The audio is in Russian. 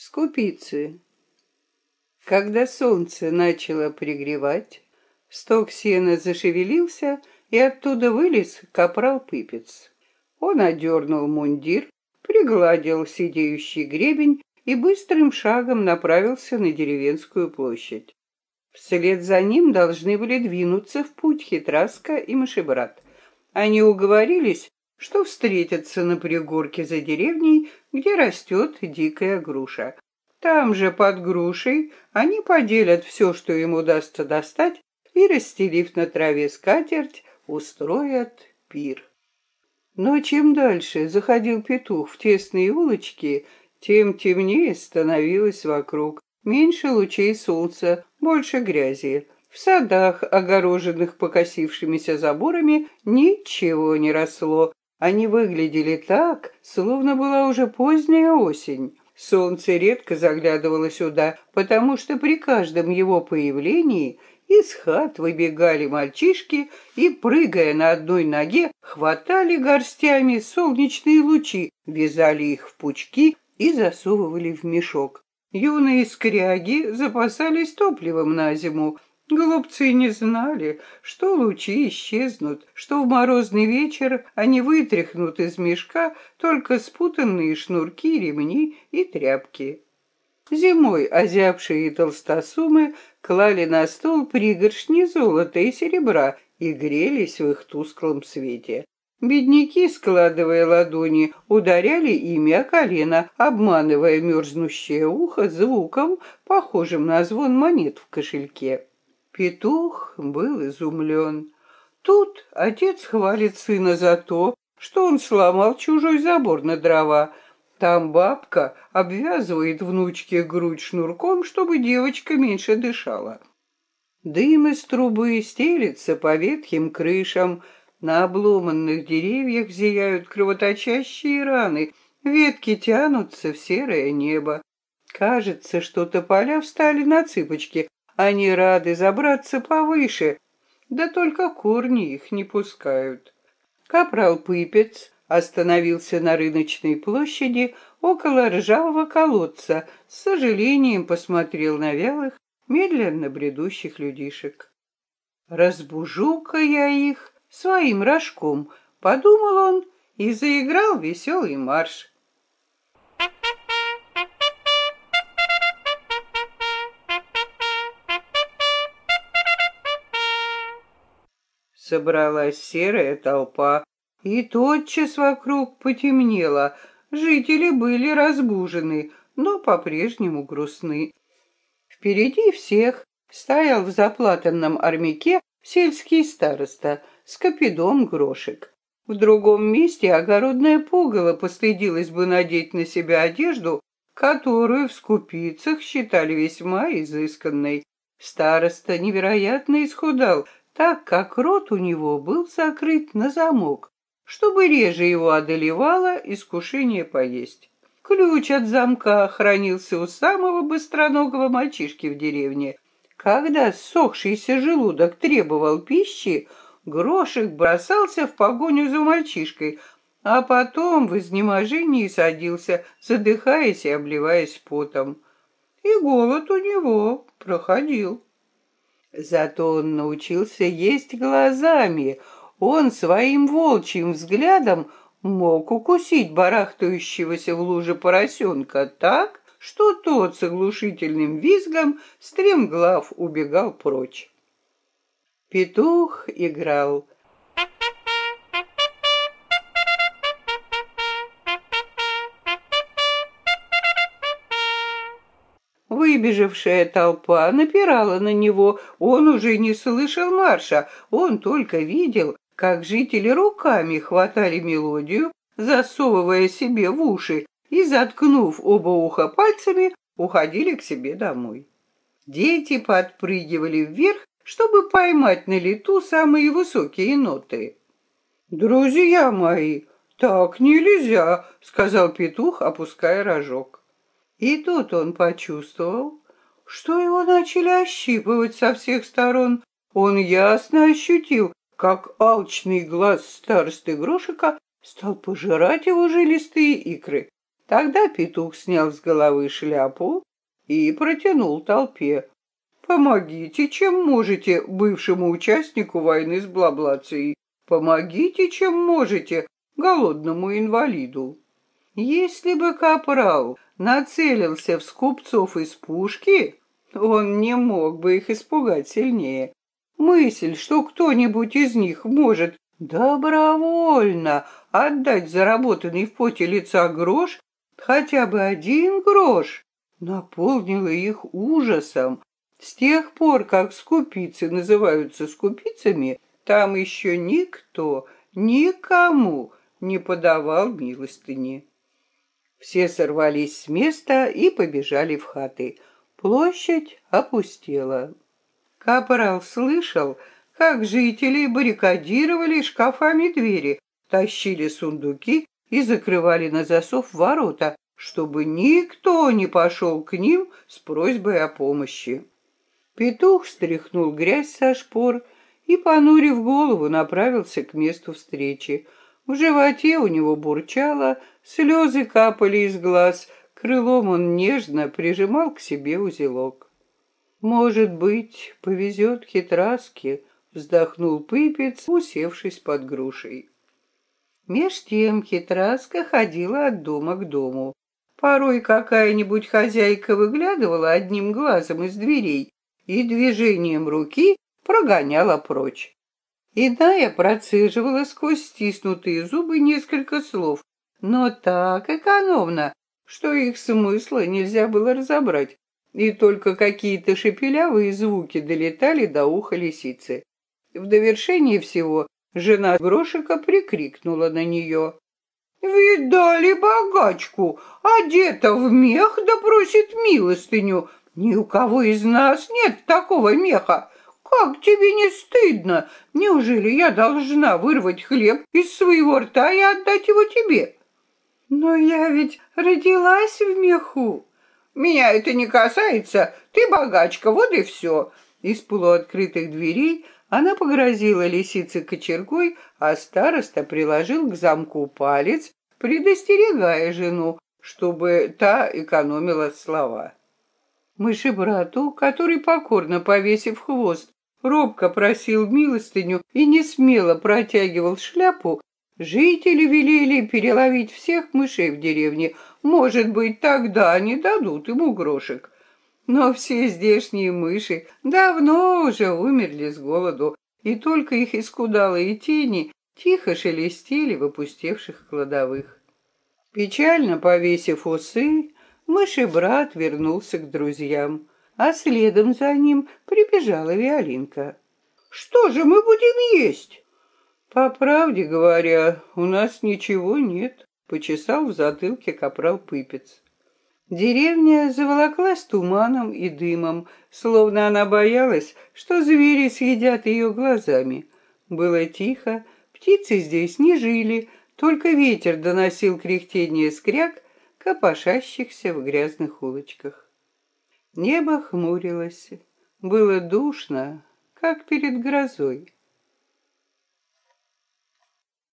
Скупицы. Когда солнце начало пригревать, сток сена зашевелился, и оттуда вылез капрал Пыпец. Он одернул мундир, пригладил сидеющий гребень и быстрым шагом направился на деревенскую площадь. Вслед за ним должны были двинуться в путь Хитраска и Мышебрат. Они уговорились, что встретятся на пригорке за деревней, где растет дикая груша. Там же под грушей они поделят все, что им удастся достать, и, расстелив на траве скатерть, устроят пир. Но чем дальше заходил петух в тесные улочки, тем темнее становилось вокруг. Меньше лучей солнца, больше грязи. В садах, огороженных покосившимися Они выглядели так, словно была уже поздняя осень. Солнце редко заглядывало сюда, потому что при каждом его появлении из хат выбегали мальчишки и, прыгая на одной ноге, хватали горстями солнечные лучи, вязали их в пучки и засовывали в мешок. Юные скряги запасались топливом на зиму, Голубцы не знали, что лучи исчезнут, что в морозный вечер они вытряхнут из мешка только спутанные шнурки, ремни и тряпки. Зимой озябшие толстосумы клали на стол пригоршни золота и серебра и грелись в их тусклом свете. Бедняки, складывая ладони, ударяли ими о колено, обманывая мерзнущее ухо звуком, похожим на звон монет в кошельке. Петух был изумлен. Тут отец хвалит сына за то, что он сломал чужой забор на дрова. Там бабка обвязывает внучке грудь шнурком, чтобы девочка меньше дышала. Дым из трубы стелится по ветхим крышам, на обломанных деревьях зияют кровоточащие раны, ветки тянутся в серое небо. Кажется, что тополя встали на цыпочки, они рады забраться повыше, да только корни их не пускают. Капрал Пыпец остановился на рыночной площади около ржавого колодца, с сожалением посмотрел на вялых, медленно бредущих людишек. «Разбужу-ка я их своим рожком», — подумал он и заиграл веселый марш. собралась серая толпа, и тотчас вокруг потемнело. Жители были разбужены, но по-прежнему грустны. Впереди всех стоял в заплатанном армяке сельский староста с капидом грошек. В другом месте огородное пугало постыдилось бы надеть на себя одежду, которую в скупицах считали весьма изысканной. Староста невероятно исхудал, так как рот у него был закрыт на замок, чтобы реже его одолевало искушение поесть. Ключ от замка хранился у самого быстроногого мальчишки в деревне. Когда ссохшийся желудок требовал пищи, Грошек бросался в погоню за мальчишкой, а потом в изнеможении садился, задыхаясь и обливаясь потом. И голод у него проходил. Зато он научился есть глазами. Он своим волчьим взглядом мог укусить барахтающегося в луже поросенка так, что тот с оглушительным визгом стремглав убегал прочь. Петух играл. Выбежавшая толпа напирала на него. Он уже не слышал марша. Он только видел, как жители руками хватали мелодию, засовывая себе в уши и, заткнув оба уха пальцами, уходили к себе домой. Дети подпрыгивали вверх, чтобы поймать на лету самые высокие ноты. «Друзья мои, так нельзя!» — сказал петух, опуская рожок. И тут он почувствовал, что его начали ощипывать со всех сторон. Он ясно ощутил, как алчный глаз старосты Грошика стал пожирать его жилистые икры. Тогда петух снял с головы шляпу и протянул толпе. «Помогите, чем можете, бывшему участнику войны с Блаблацией! Помогите, чем можете, голодному инвалиду!» Если бы Капрал нацелился в скупцов из пушки, он не мог бы их испугать сильнее. Мысль, что кто-нибудь из них может добровольно отдать заработанный в поте лица грош, хотя бы один грош, наполнила их ужасом. С тех пор, как скупицы называются скупицами, там еще никто никому не подавал милостыни. Все сорвались с места и побежали в хаты. Площадь опустела. Капрал слышал, как жители баррикадировали шкафами двери, тащили сундуки и закрывали на засов ворота, чтобы никто не пошел к ним с просьбой о помощи. Петух стряхнул грязь со шпор и, понурив голову, направился к месту встречи — уже в оте у него бурчало, слезы капали из глаз, крылом он нежно прижимал к себе узелок. «Может быть, повезет хитраске», — вздохнул Пыпец, усевшись под грушей. Меж тем хитраска ходила от дома к дому. Порой какая-нибудь хозяйка выглядывала одним глазом из дверей и движением руки прогоняла прочь. Иная процеживала сквозь стиснутые зубы несколько слов, но так экономно, что их смысла нельзя было разобрать, и только какие-то шепелявые звуки долетали до уха лисицы. В довершение всего жена Грошика прикрикнула на нее. «Видали богачку, одета а в мех да просит милостыню. Ни у кого из нас нет такого меха. «Как тебе не стыдно? Неужели я должна вырвать хлеб из своего рта и отдать его тебе?» «Но я ведь родилась в меху!» «Меня это не касается! Ты богачка, вот и все!» Из полуоткрытых дверей она погрозила лисице кочергой, а староста приложил к замку палец, предостерегая жену, чтобы та экономила слова. Мышебрату, который покорно повесив хвост, Робко просил милостыню и не смело протягивал шляпу, жители велели переловить всех мышей в деревне. Может быть, тогда они дадут ему грошек. Но все здешние мыши давно уже умерли с голоду, и только их искудалые тени тихо шелестели в опустевших кладовых. Печально повесив усы, мыши-брат вернулся к друзьям. а следом за ним прибежала Виолинка. «Что же мы будем есть?» «По правде говоря, у нас ничего нет», — почесал в затылке капрал Пыпец. Деревня заволоклась туманом и дымом, словно она боялась, что звери съедят ее глазами. Было тихо, птицы здесь не жили, только ветер доносил кряхтение скряк, Небо хмурилось, было душно, как перед грозой.